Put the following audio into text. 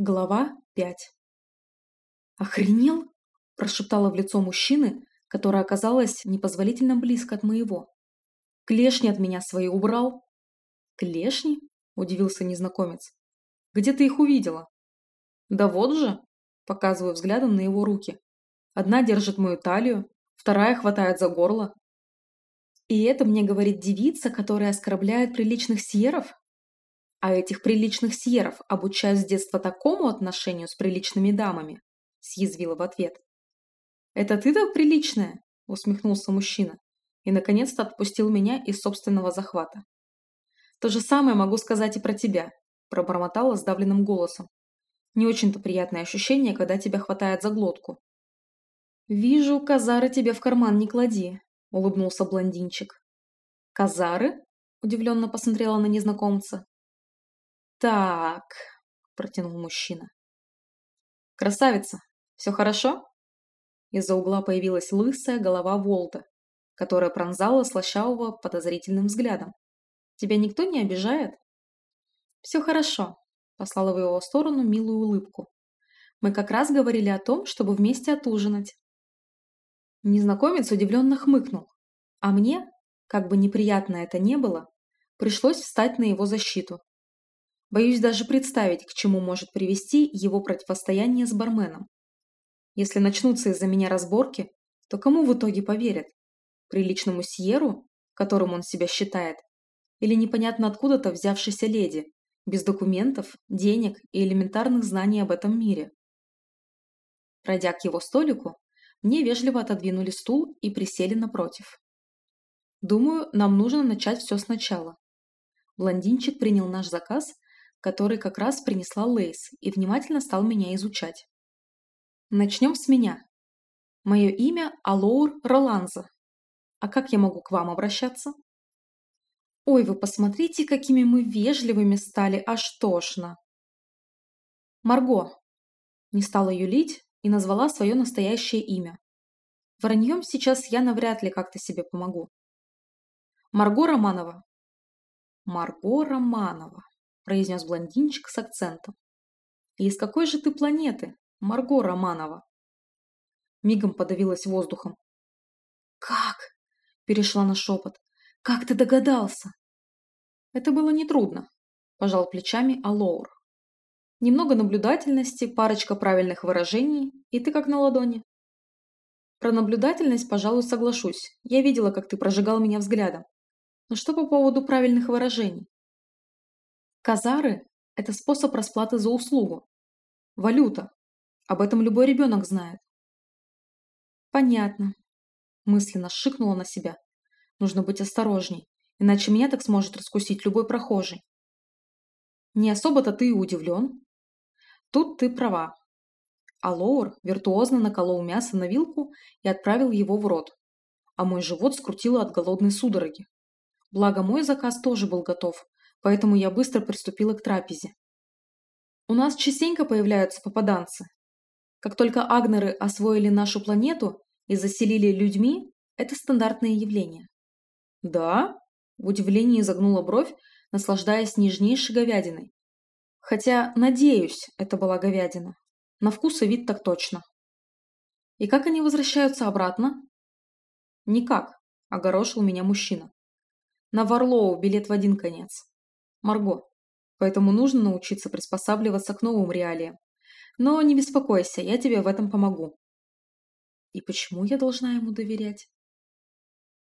Глава 5 «Охренел?» – прошептала в лицо мужчины, которое оказалось непозволительно близко от моего. «Клешни от меня свои убрал?» «Клешни?» – удивился незнакомец. «Где ты их увидела?» «Да вот же!» – показываю взглядом на его руки. Одна держит мою талию, вторая хватает за горло. «И это мне говорит девица, которая оскорбляет приличных сьеров?» А этих приличных сьеров обучают с детства такому отношению с приличными дамами, съязвила в ответ. Это ты-то приличная? усмехнулся мужчина и наконец-то отпустил меня из собственного захвата. То же самое могу сказать и про тебя, пробормотала сдавленным голосом. Не очень-то приятное ощущение, когда тебя хватает за глотку. «Вижу, казары тебе в карман не клади», — улыбнулся блондинчик. «Казары?» — удивленно посмотрела на незнакомца. «Так», – протянул мужчина. «Красавица, все хорошо?» Из-за угла появилась лысая голова Волта, которая пронзала слащавого подозрительным взглядом. «Тебя никто не обижает?» «Все хорошо», – послала в его сторону милую улыбку. «Мы как раз говорили о том, чтобы вместе отужинать». Незнакомец удивленно хмыкнул, а мне, как бы неприятно это не было, пришлось встать на его защиту. Боюсь даже представить, к чему может привести его противостояние с барменом. Если начнутся из-за меня разборки, то кому в итоге поверят? Приличному Сьеру, которым он себя считает? Или непонятно откуда-то взявшейся леди, без документов, денег и элементарных знаний об этом мире? Пройдя к его столику, мне вежливо отодвинули стул и присели напротив. Думаю, нам нужно начать все сначала. Блондинчик принял наш заказ который как раз принесла Лейс и внимательно стал меня изучать. Начнем с меня. Мое имя Алоур Роланза. А как я могу к вам обращаться? Ой, вы посмотрите, какими мы вежливыми стали, аж тошно. Марго. Не стала юлить и назвала свое настоящее имя. Враньем сейчас я навряд ли как-то себе помогу. Марго Романова. Марго Романова произнес блондинчик с акцентом. «И из какой же ты планеты, Марго Романова?» Мигом подавилась воздухом. «Как?» – перешла на шепот. «Как ты догадался?» «Это было нетрудно», – пожал плечами Алоур. «Немного наблюдательности, парочка правильных выражений, и ты как на ладони». Про наблюдательность, пожалуй, соглашусь. Я видела, как ты прожигал меня взглядом. Но что по поводу правильных выражений? Казары – это способ расплаты за услугу. Валюта. Об этом любой ребенок знает. Понятно. Мысленно шикнула на себя. Нужно быть осторожней, иначе меня так сможет раскусить любой прохожий. Не особо-то ты и удивлен. Тут ты права. А Лоур виртуозно наколол мясо на вилку и отправил его в рот. А мой живот скрутило от голодной судороги. Благо мой заказ тоже был готов, поэтому я быстро приступила к трапезе. У нас частенько появляются попаданцы. Как только агнеры освоили нашу планету и заселили людьми, это стандартное явление. Да? В удивлении загнула бровь, наслаждаясь нежнейшей говядиной. Хотя, надеюсь, это была говядина. На вкус и вид так точно. И как они возвращаются обратно? Никак, огорошил меня мужчина. На Варлоу билет в один конец. Марго. Поэтому нужно научиться приспосабливаться к новым реалиям. Но не беспокойся, я тебе в этом помогу. И почему я должна ему доверять?